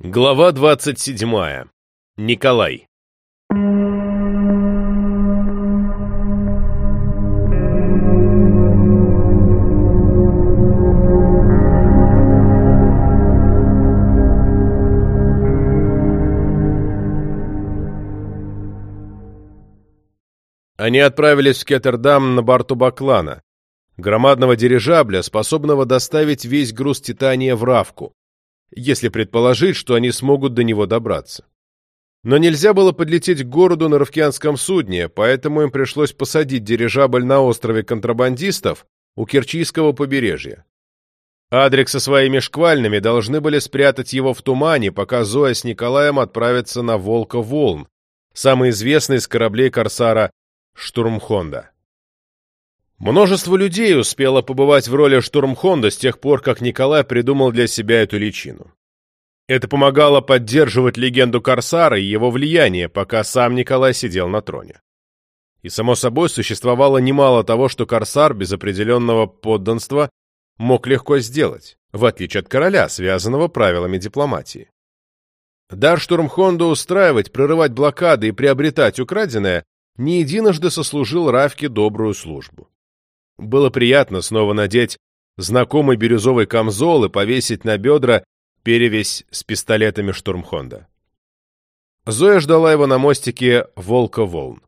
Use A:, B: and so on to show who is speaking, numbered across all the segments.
A: Глава 27. Николай. Они отправились в Кеттердам на борту Баклана, громадного дирижабля, способного доставить весь груз Титания в Равку, если предположить, что они смогут до него добраться. Но нельзя было подлететь к городу на Равкианском судне, поэтому им пришлось посадить дирижабль на острове контрабандистов у Керчийского побережья. Адрик со своими шквальными должны были спрятать его в тумане, пока Зоя с Николаем отправятся на Волка-Волн, самый известный из кораблей корсара Штурмхонда. Множество людей успело побывать в роли штурмхонда с тех пор, как Николай придумал для себя эту личину. Это помогало поддерживать легенду Корсара и его влияние, пока сам Николай сидел на троне. И, само собой, существовало немало того, что Корсар без определенного подданства мог легко сделать, в отличие от короля, связанного правилами дипломатии. Дар штурмхонда устраивать, прорывать блокады и приобретать украденное не единожды сослужил Равке добрую службу. Было приятно снова надеть знакомый бирюзовый камзол и повесить на бедра перевесь с пистолетами штурмхонда. Зоя ждала его на мостике «Волка-волн».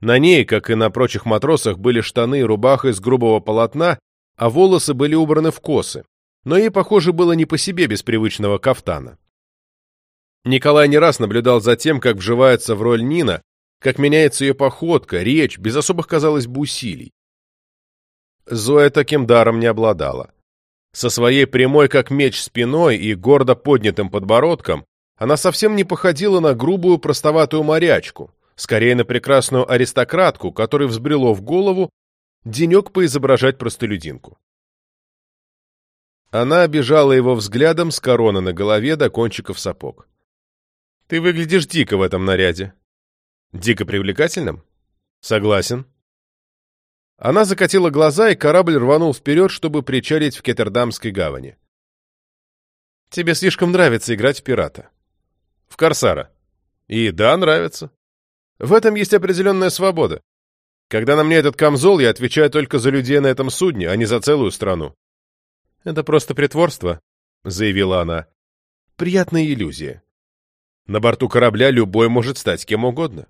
A: На ней, как и на прочих матросах, были штаны и рубаха из грубого полотна, а волосы были убраны в косы. Но ей, похоже, было не по себе без привычного кафтана. Николай не раз наблюдал за тем, как вживается в роль Нина, как меняется ее походка, речь, без особых, казалось бы, усилий. Зоя таким даром не обладала. Со своей прямой как меч спиной и гордо поднятым подбородком она совсем не походила на грубую простоватую морячку, скорее на прекрасную аристократку, которой взбрело в голову денек поизображать простолюдинку. Она обижала его взглядом с короны на голове до кончиков сапог. «Ты выглядишь дико в этом наряде». «Дико привлекательным?» «Согласен», она закатила глаза, и корабль рванул вперед, чтобы причалить в Кеттердамской гавани. «Тебе слишком нравится играть в пирата». «В корсара». «И да, нравится. В этом есть определенная свобода. Когда на мне этот камзол, я отвечаю только за людей на этом судне, а не за целую страну». «Это просто притворство», — заявила она. «Приятная иллюзия. На борту корабля любой может стать кем угодно».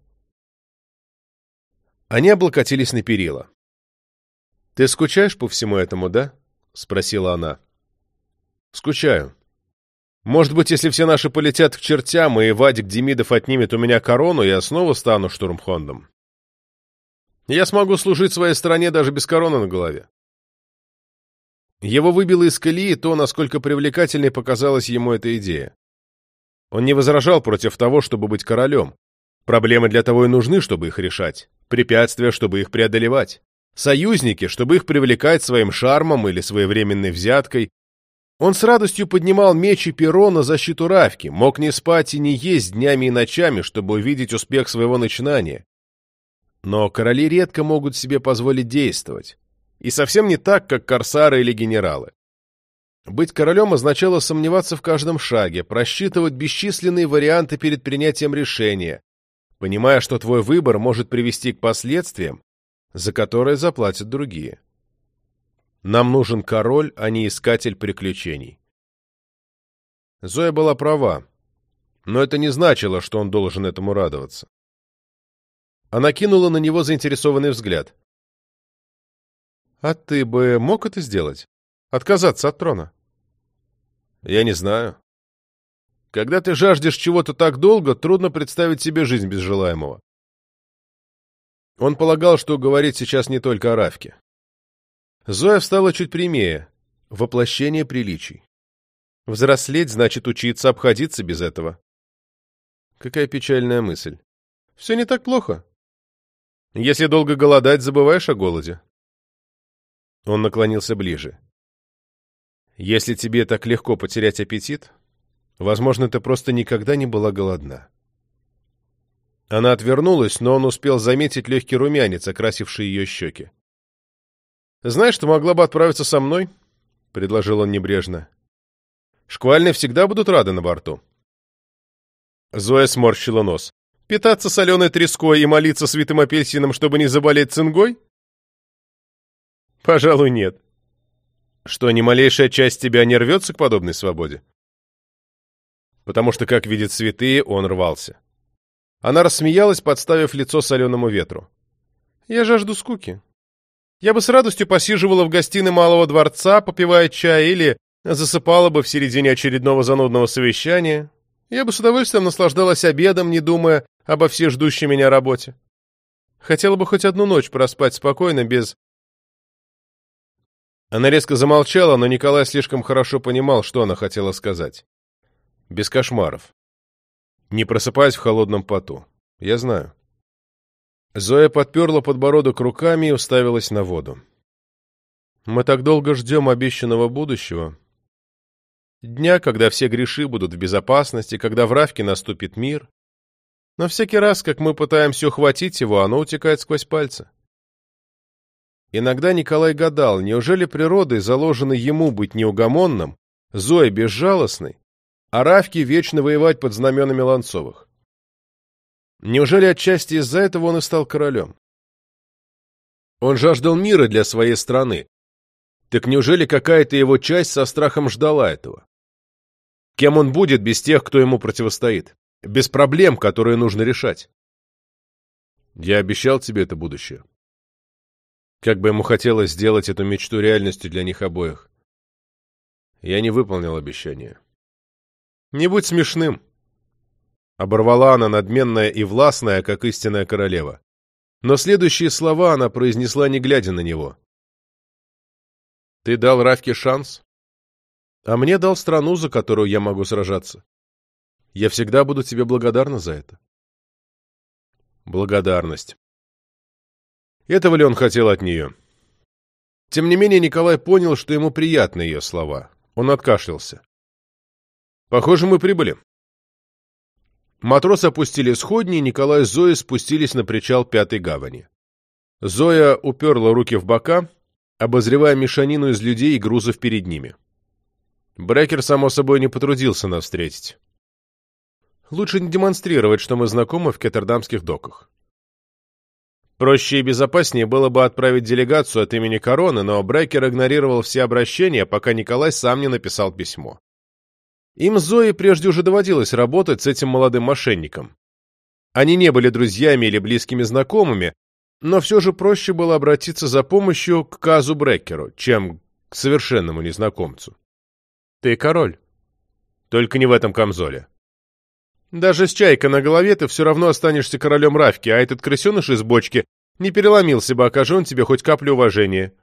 A: Они облокотились на перила. «Ты скучаешь по всему этому, да?» — спросила она. «Скучаю. Может быть, если все наши полетят к чертям, и Вадик Демидов отнимет у меня корону, я снова стану штурмхондом. Я смогу служить своей стране даже без короны на голове». Его выбило из колеи то, насколько привлекательной показалась ему эта идея. Он не возражал против того, чтобы быть королем. Проблемы для того и нужны, чтобы их решать, препятствия, чтобы их преодолевать союзники, чтобы их привлекать своим шармом или своевременной взяткой. Он с радостью поднимал меч и перо на защиту Равки, мог не спать и не есть днями и ночами, чтобы увидеть успех своего начинания. Но короли редко могут себе позволить действовать. И совсем не так, как корсары или генералы. Быть королем означало сомневаться в каждом шаге, просчитывать бесчисленные варианты перед принятием решения, понимая, что твой выбор может привести к последствиям, за которое заплатят другие. Нам нужен король, а не искатель приключений. Зоя была права, но это не значило, что он должен этому радоваться. Она кинула на него заинтересованный взгляд. «А ты бы мог это сделать? Отказаться от трона?» «Я не знаю. Когда ты жаждешь чего-то так долго, трудно представить себе жизнь без желаемого. Он полагал, что говорит сейчас не только о Равке. Зоя встала чуть прямее. Воплощение приличий. Взрослеть значит учиться обходиться без этого. Какая печальная мысль. Все не так плохо. Если долго голодать, забываешь о голоде. Он наклонился ближе. Если тебе так легко потерять аппетит, возможно, ты просто никогда не была голодна. Она отвернулась, но он успел заметить легкий румянец, окрасивший ее щеки. «Знаешь, ты могла бы отправиться со мной?» — предложил он небрежно. Шквальные всегда будут рады на борту. Зоя сморщила нос. Питаться соленой треской и молиться святым апельсином, чтобы не заболеть цингой? Пожалуй, нет. Что, ни малейшая часть тебя не рвется к подобной свободе? Потому что, как видят святые, он рвался. Она рассмеялась, подставив лицо соленому ветру. Я жажду скуки. Я бы с радостью посиживала в гостиной малого дворца, попивая чай, или засыпала бы в середине очередного занудного совещания. Я бы с удовольствием наслаждалась обедом, не думая обо всей ждущей меня работе. Хотела бы хоть одну ночь проспать спокойно, без... Она резко замолчала, но Николай слишком хорошо понимал, что она хотела сказать. Без кошмаров. Не просыпаясь в холодном поту. Я знаю. Зоя подперла подбородок руками и уставилась на воду. «Мы так долго ждем обещанного будущего. Дня, когда все греши будут в безопасности, когда в Равке наступит мир. Но всякий раз, как мы пытаемся ухватить его, оно утекает сквозь пальцы». Иногда Николай гадал, неужели природой заложено ему быть неугомонным, Зоя безжалостной, а Равке вечно воевать под знаменами Ланцовых? Неужели отчасти из-за этого он и стал королем? Он жаждал мира для своей страны. Так неужели какая-то его часть со страхом ждала этого? Кем он будет без тех, кто ему противостоит? Без проблем, которые нужно решать? Я обещал тебе это будущее. Как бы ему хотелось сделать эту мечту реальностью для них обоих. Я не выполнил обещание. Не будь смешным. Оборвала она надменная и властная, как истинная королева. Но следующие слова она произнесла, не глядя на него. «Ты дал Равке шанс, а мне дал страну, за которую я могу сражаться. Я всегда буду тебе благодарна за это». Благодарность. Этого ли он хотел от нее? Тем не менее, Николай понял, что ему приятны ее слова. Он откашлялся. «Похоже, мы прибыли», Матросы опустили сходни, и Николай с Зоей спустились на причал Пятой гавани. Зоя уперла руки в бока, обозревая мешанину из людей и грузов перед ними. Брекер, само собой, не потрудился нас встретить. Лучше не демонстрировать, что мы знакомы в кеттердамских доках. Проще и безопаснее было бы отправить делегацию от имени Короны, но Брекер игнорировал все обращения, пока Николай сам не написал письмо. Им Зоей прежде уже доводилось работать с этим молодым мошенником. Они не были друзьями или близкими знакомыми, но все же проще было обратиться за помощью к Казу Бреккеру, чем к совершенному незнакомцу. Ты король. Только не в этом камзоле. Даже с чайкой на голове ты все равно останешься королем Равки, а этот крысеныш из бочки не переломился бы, окажи он тебе хоть каплю уважения.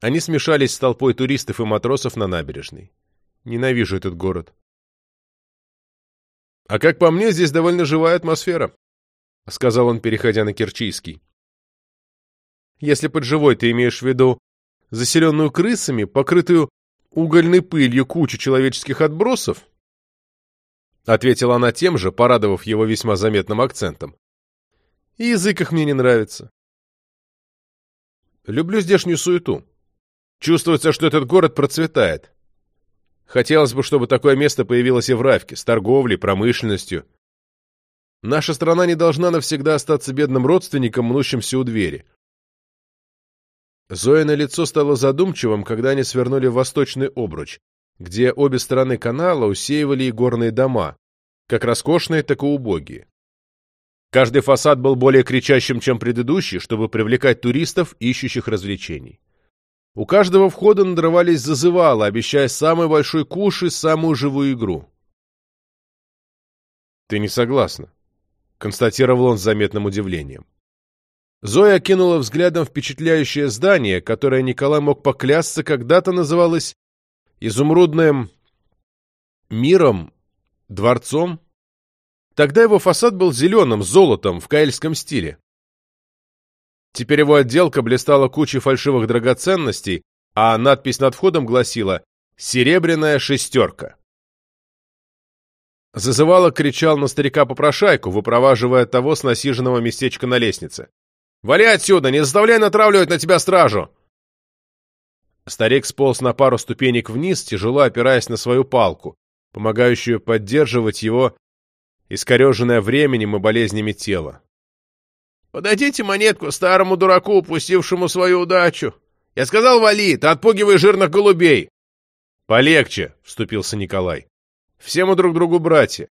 A: Они смешались с толпой туристов и матросов на набережной. Ненавижу этот город. «А как по мне, здесь довольно живая атмосфера», — сказал он, переходя на Керчийский. «Если под живой ты имеешь в виду заселенную крысами, покрытую угольной пылью кучу человеческих отбросов?» Ответила она тем же, порадовав его весьма заметным акцентом. «И язык их мне не нравится. Люблю здешнюю суету. Чувствуется, что этот город процветает. Хотелось бы, чтобы такое место появилось и в Равке, с торговлей, промышленностью. Наша страна не должна навсегда остаться бедным родственником, мнущимся у двери. Зоя на лицо стало задумчивым, когда они свернули в восточный обруч, где обе стороны канала усеивали и горные дома, как роскошные, так и убогие. Каждый фасад был более кричащим, чем предыдущий, чтобы привлекать туристов, ищущих развлечений. У каждого входа надрывались зазывалы, обещая самый большой куш и самую живую игру. «Ты не согласна», — констатировал он с заметным удивлением. Зоя окинула взглядом впечатляющее здание, которое Николай мог поклясться когда-то называлось изумрудным миром, дворцом. Тогда его фасад был зеленым, золотом, в каэльском стиле. Теперь его отделка блистала кучей фальшивых драгоценностей, а надпись над входом гласила «Серебряная шестерка». Зазывало кричал на старика-попрошайку, выпроваживая того с насиженного местечка на лестнице. «Вали отсюда! Не заставляй натравливать на тебя стражу!» Старик сполз на пару ступенек вниз, тяжело опираясь на свою палку, помогающую поддерживать его искореженное временем и болезнями тело. «Подадите монетку старому дураку, упустившему свою удачу. Я сказал, вали, ты отпугивай жирных голубей!» «Полегче», — вступился Николай. «Все мы друг другу братья».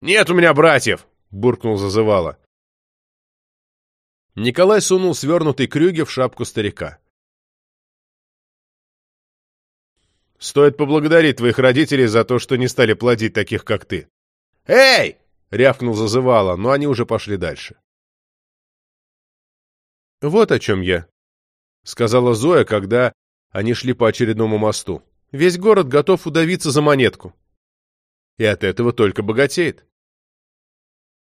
A: «Нет у меня братьев!» — буркнул зазывало. Николай сунул свернутый крюге в шапку старика. «Стоит поблагодарить твоих родителей за то, что не стали плодить таких, как ты». «Эй!» — рявкнул зазывало, но они уже пошли дальше. «Вот о чем я», — сказала Зоя, когда они шли по очередному мосту. «Весь город готов удавиться за монетку. И от этого только богатеет».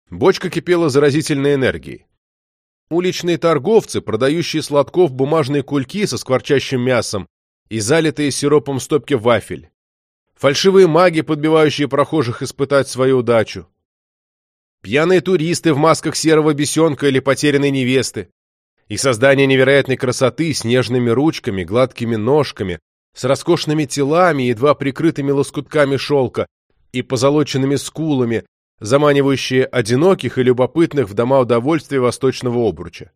A: Бочка кипела заразительной энергией. Уличные торговцы, продающие сладков бумажные кульки со скворчащим мясом и залитые сиропом стопки вафель. Фальшивые маги, подбивающие прохожих испытать свою удачу. Пьяные туристы в масках серого бесенка или потерянной невесты. И создание невероятной красоты с нежными ручками, гладкими ножками, с роскошными телами, едва прикрытыми лоскутками шелка и позолоченными скулами, заманивающие одиноких и любопытных в дома удовольствия восточного обруча.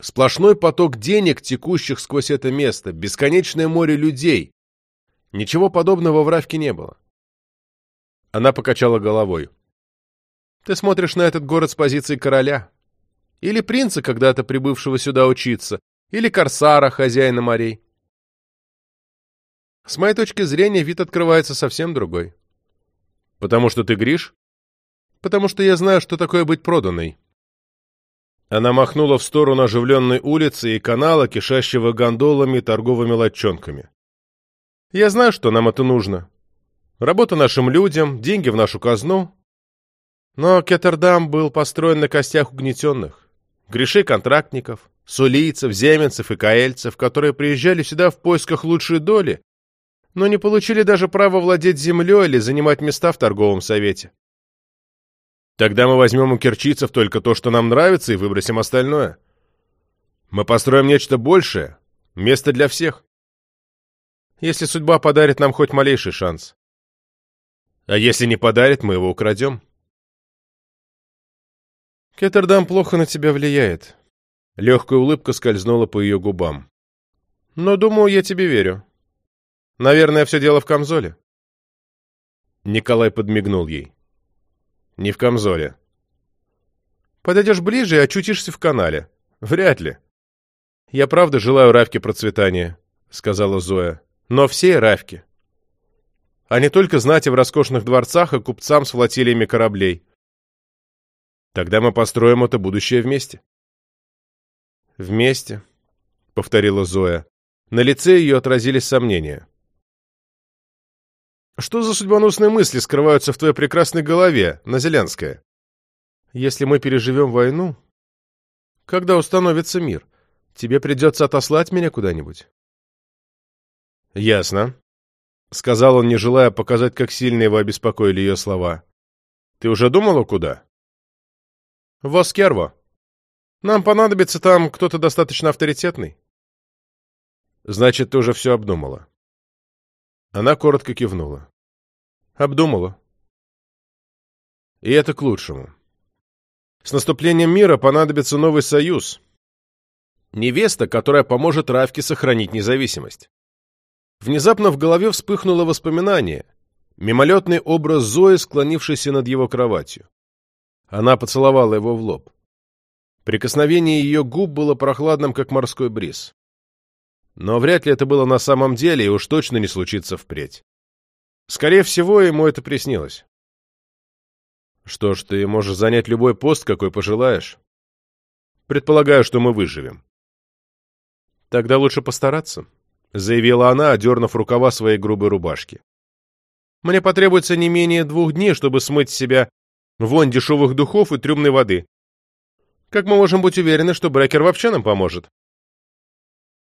A: Сплошной поток денег, текущих сквозь это место, бесконечное море людей. Ничего подобного в Равке не было. Она покачала головой. Ты смотришь на этот город с позиции короля. Или принца, когда-то прибывшего сюда учиться. Или корсара, хозяина морей. С моей точки зрения, вид открывается совсем другой. Потому что ты Гриш? потому что я знаю, что такое быть проданной». Она махнула в сторону оживленной улицы и канала, кишащего гондолами и торговыми лодчонками. «Я знаю, что нам это нужно. Работа нашим людям, деньги в нашу казну. Но Кеттердам был построен на костях угнетенных, грешей контрактников, сулийцев, земенцев и каэльцев, которые приезжали сюда в поисках лучшей доли, но не получили даже права владеть землей или занимать места в торговом совете. Тогда мы возьмем у кирчицев только то, что нам нравится, и выбросим остальное. Мы построим нечто большее, место для всех. Если судьба подарит нам хоть малейший шанс. А если не подарит, мы его украдем. Кеттердам плохо на тебя влияет. Легкая улыбка скользнула по ее губам. Но, думаю, я тебе верю. Наверное, все дело в камзоле. Николай подмигнул ей. Не в камзоле. Подойдешь ближе и очутишься в канале. Вряд ли. Я правда желаю Равке процветания, сказала Зоя. Но все Равки. А не только знати в роскошных дворцах и купцам с флотилиями кораблей. Тогда мы построим это будущее вместе. Вместе, повторила Зоя. На лице ее отразились сомнения. Что за судьбоносные мысли скрываются в твоей прекрасной голове, Назелянская? Если мы переживем войну, когда установится мир, тебе придется отослать меня куда-нибудь. Ясно, — сказал он, не желая показать, как сильно его обеспокоили ее слова. Ты уже думала, куда? В Оскерво. Нам понадобится там кто-то достаточно авторитетный. Значит, ты уже все обдумала. Она коротко кивнула. Обдумала. И это к лучшему. С наступлением мира понадобится новый союз. Невеста, которая поможет Равке сохранить независимость. Внезапно в голове вспыхнуло воспоминание. Мимолетный образ Зои, склонившейся над его кроватью. Она поцеловала его в лоб. Прикосновение ее губ было прохладным, как морской бриз. Но вряд ли это было на самом деле, и уж точно не случится впредь. Скорее всего, ему это приснилось. Что ж, ты можешь занять любой пост, какой пожелаешь. Предполагаю, что мы выживем. Тогда лучше постараться, — заявила она, одернув рукава своей грубой рубашки. Мне потребуется не менее двух дней, чтобы смыть с себя вонь дешевых духов и трюмной воды. Как мы можем быть уверены, что Брекер вообще нам поможет?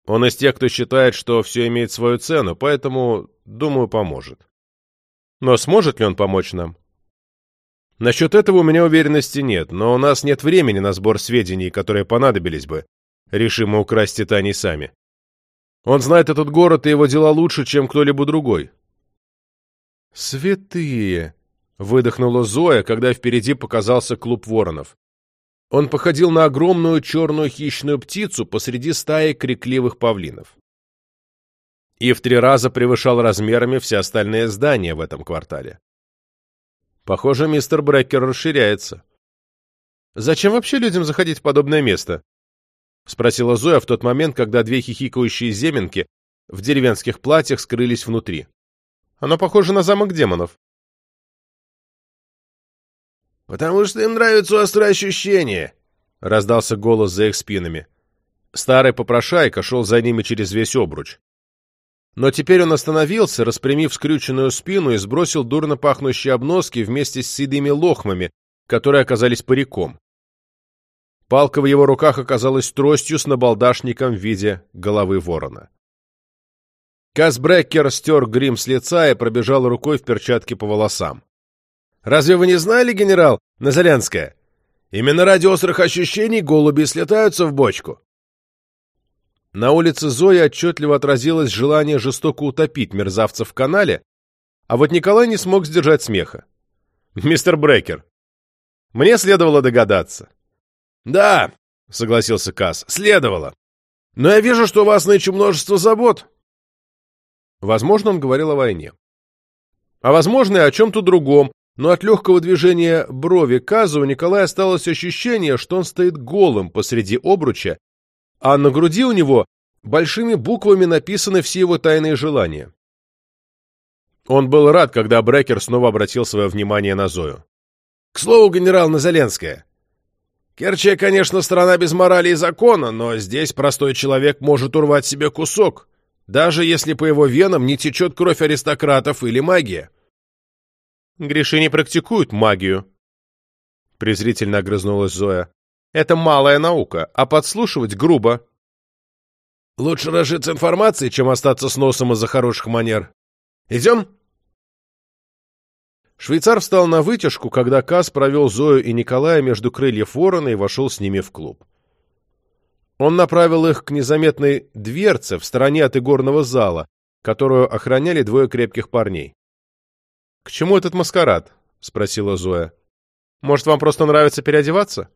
A: Он из тех, кто считает, что все имеет свою цену, поэтому, думаю, поможет. Но сможет ли он помочь нам? Насчет этого у меня уверенности нет, но у нас нет времени на сбор сведений, которые понадобились бы. Решим мы украсть Титаний сами. Он знает этот город и его дела лучше, чем кто-либо другой. «Святые!» — выдохнула Зоя, когда впереди показался клуб воронов. Он походил на огромную черную хищную птицу посреди стаи крикливых павлинов. И в три раза превышал размерами все остальные здания в этом квартале. Похоже, мистер Брекер расширяется. «Зачем вообще людям заходить в подобное место?» — спросила Зоя в тот момент, когда две хихикающие земенки в деревенских платьях скрылись внутри. «Оно похоже на замок демонов».
B: «Потому что им нравятся острые ощущения», — раздался голос за их спинами.
A: Старый попрошайка шел за ними через весь обруч. Но теперь он остановился, распрямив скрюченную спину и сбросил дурно пахнущие обноски вместе с седыми лохмами, которые оказались париком. Палка в его руках оказалась тростью с набалдашником в виде головы ворона. Касбрекер стер грим с лица и пробежал рукой в перчатке по волосам.
B: «Разве вы не знали, генерал Назарянская? Именно ради острых ощущений голуби слетаются в бочку».
A: На улице Зои отчетливо отразилось желание жестоко утопить мерзавца в канале, а вот Николай не смог сдержать смеха. «Мистер Брекер, мне следовало догадаться.
B: «Да», — согласился Касс, — «следовало. Но я вижу, что у вас нынче множество забот».
A: Возможно, он говорил о войне. А возможно, и о чем-то другом, но от легкого движения брови Каза у Николая осталось ощущение, что он стоит голым посреди обруча, а на груди у него большими буквами написаны все его тайные желания. Он был рад, когда Брекер снова обратил свое внимание на Зою.
B: «К слову, генерал Назоленская, Керчия, конечно, страна без морали и закона, но здесь простой человек может урвать себе кусок, даже если по его венам не течет кровь аристократов или магия.
A: Гриши не практикуют магию, — презрительно огрызнулась Зоя. Это малая наука, а подслушивать грубо.
B: Лучше разжиться информацией, чем остаться с носом из-за хороших манер. Идем?
A: Швейцар встал на вытяжку, когда Кас провел Зою и Николая между крыльев ворона и вошел с ними в клуб. Он направил их к незаметной дверце в стороне от игорного зала, которую охраняли двое крепких парней. «К чему этот маскарад?» — спросила Зоя. «Может, вам просто нравится переодеваться?»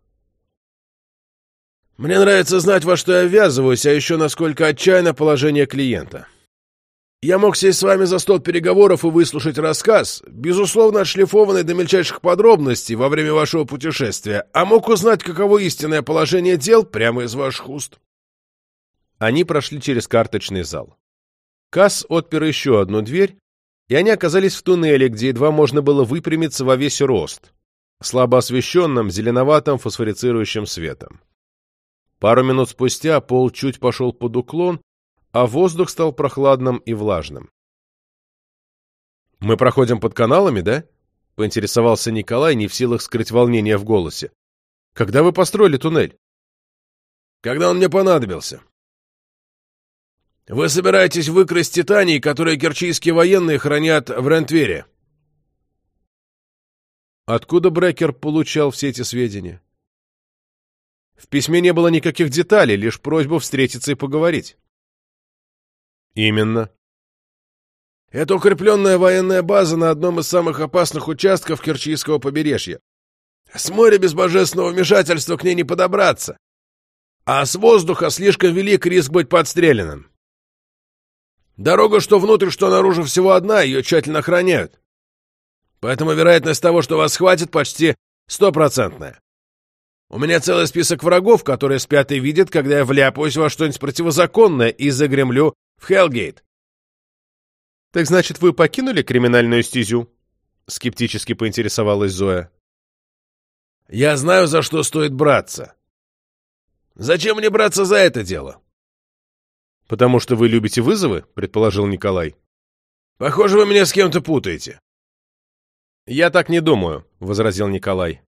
B: «Мне нравится знать, во что я ввязываюсь, а еще насколько отчаянно положение клиента», я мог сесть с вами за стол переговоров и выслушать рассказ, безусловно отшлифованный до мельчайших подробностей во время вашего путешествия, а мог узнать, каково истинное положение дел прямо из ваших уст.
A: Они прошли через карточный зал. Касс отпер еще одну дверь, и они оказались в туннеле, где едва можно было выпрямиться во весь рост, слабо освещенным зеленоватым фосфорицирующим светом. Пару минут спустя пол чуть пошел под уклон, а воздух стал прохладным и влажным. «Мы проходим под каналами, да?» — поинтересовался Николай, не в силах скрыть волнение в голосе. «Когда вы построили туннель?»
B: «Когда он мне понадобился. Вы собираетесь выкрасть титаний, которые керчийские военные хранят в Рентвере?»
A: Откуда Брекер получал все эти сведения? В письме не было никаких деталей, лишь просьба встретиться и поговорить. Именно.
B: Это укрепленная военная база на одном из самых опасных участков Керчийского побережья. С моря без божественного вмешательства к ней не подобраться. А с воздуха слишком велик риск быть подстреленным. Дорога что внутрь, что наружу всего одна, ее тщательно охраняют. Поэтому вероятность того, что вас схватит, почти стопроцентная. У меня целый список врагов, которые спят и видят, когда я вляпаюсь во что-нибудь противозаконное и загремлю в Хелгейт.
A: Так значит, вы покинули криминальную стезю? Скептически поинтересовалась Зоя.
B: Я знаю, за что стоит браться. Зачем мне браться за это дело?
A: Потому что вы любите вызовы, предположил Николай.
B: Похоже, вы меня с кем-то путаете.
A: Я так не думаю, возразил Николай.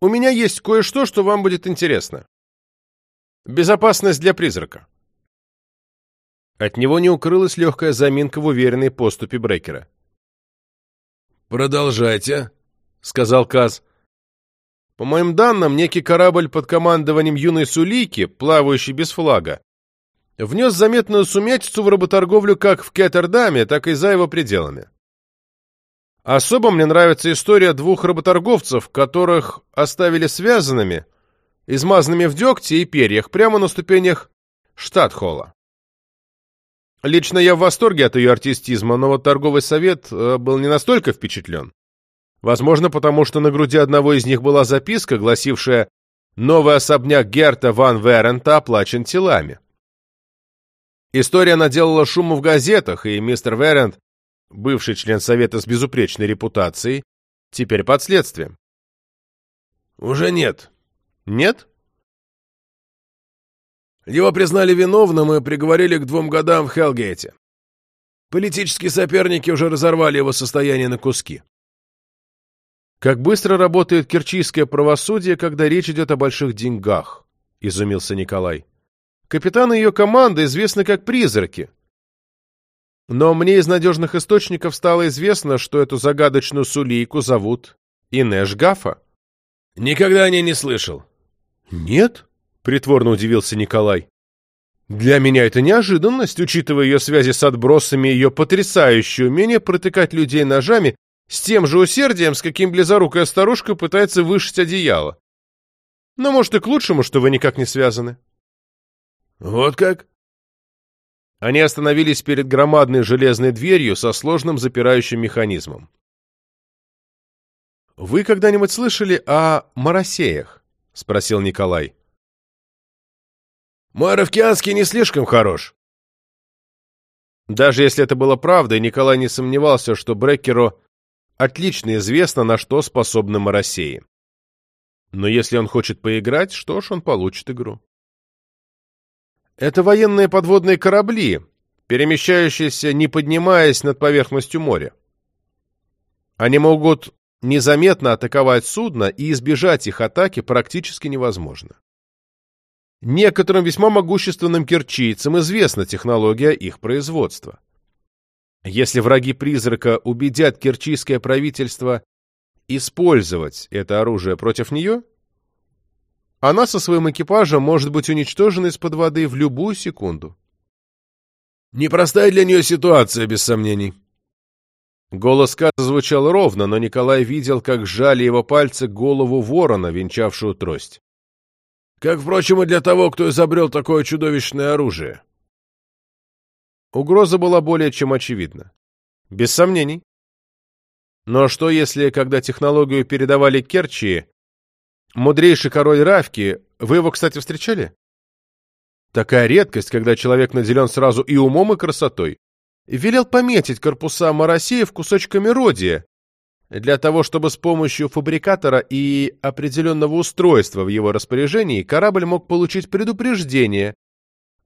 A: У меня есть кое-что, что вам будет интересно. Безопасность для призрака. От него не укрылась легкая заминка в уверенной поступе Брекера.
B: «Продолжайте», — сказал Каз.
A: «По моим данным, некий корабль под командованием юной Сулики, плавающий без флага, внес заметную сумятицу в работорговлю как в Кеттердаме, так и за его пределами. Особо мне нравится история двух работорговцев, которых оставили связанными, измазанными в дегте и перьях, прямо на ступенях Штатхолла. Лично я в восторге от ее артистизма, но вот торговый совет э, был не настолько впечатлен. Возможно, потому что на груди одного из них была записка, гласившая «Новый особняк Герта ван Верента оплачен телами». История наделала шуму в газетах, и мистер Верент бывший член Совета с безупречной репутацией, теперь под следствием.
B: Уже нет.
A: Нет?
B: Его признали виновным и приговорили к двум годам в Хелгейте. Политические соперники уже разорвали его состояние на куски.
A: Как быстро работает керчийское правосудие, когда речь идет о больших деньгах, изумился Николай. Капитаны ее команды известны как призраки, но мне из надежных источников стало известно, что эту загадочную сулейку зовут Инеш Гафа.
B: Никогда о ней не слышал.
A: Нет? Притворно удивился Николай. Для меня это неожиданность, учитывая ее связи с отбросами и ее потрясающее умение протыкать людей ножами с тем же усердием, с каким близорукая старушка пытается вышить одеяло. Но, может, и к лучшему, что вы никак не связаны.
B: Вот как?
A: Они остановились перед громадной железной дверью со сложным запирающим механизмом. «Вы когда-нибудь слышали о моросеях?» — спросил Николай.
B: «Мой Равкианский не слишком хорош».
A: Даже если это было правдой, Николай не сомневался, что Бреккеру отлично известно, на что способны моросеи. Но если он хочет поиграть, что ж, он получит игру. Это военные подводные корабли, перемещающиеся, не поднимаясь над поверхностью моря. Они могут незаметно атаковать судно, и избежать их атаки практически невозможно. Некоторым весьма могущественным керчийцам известна технология их производства. Если враги призрака убедят керчийское правительство использовать это оружие против нее, она со своим экипажем может быть уничтожена из-под воды в любую секунду.
B: Непростая для нее ситуация, без сомнений.
A: Голос Каза звучал ровно, но Николай видел, как сжали его пальцы голову ворона, венчавшую трость.
B: Как, впрочем, и для того, кто изобрел такое чудовищное оружие.
A: Угроза была более чем очевидна. Без сомнений. Но что если, когда технологию передавали Керчи, Мудрейший король Равки, вы его, кстати, встречали? Такая редкость, когда человек наделен сразу и умом, и красотой. Велел пометить корпуса Моросеев кусочками родия, для того, чтобы с помощью фабрикатора и определенного устройства в его распоряжении корабль мог получить предупреждение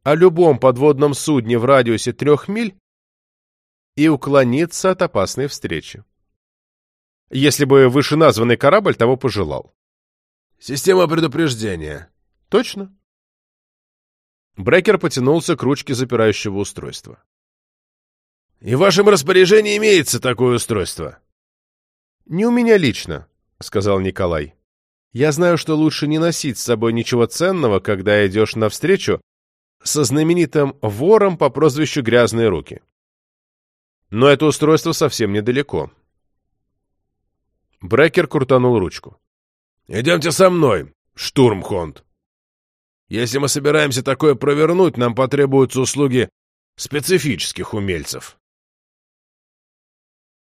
A: о любом подводном судне в радиусе трех миль и уклониться от опасной встречи. Если бы вышеназванный корабль того пожелал.
B: Система предупреждения.
A: Точно. Брекер потянулся к ручке запирающего устройства.
B: И в вашем распоряжении имеется такое устройство?
A: Не у меня лично, сказал Николай. Я знаю, что лучше не носить с собой ничего ценного, когда идешь навстречу со знаменитым вором по прозвищу «Грязные руки». Но это устройство совсем недалеко. Брекер крутанул ручку.
B: «Идемте со мной, штурмхонд. Если мы собираемся такое провернуть, нам потребуются услуги специфических умельцев».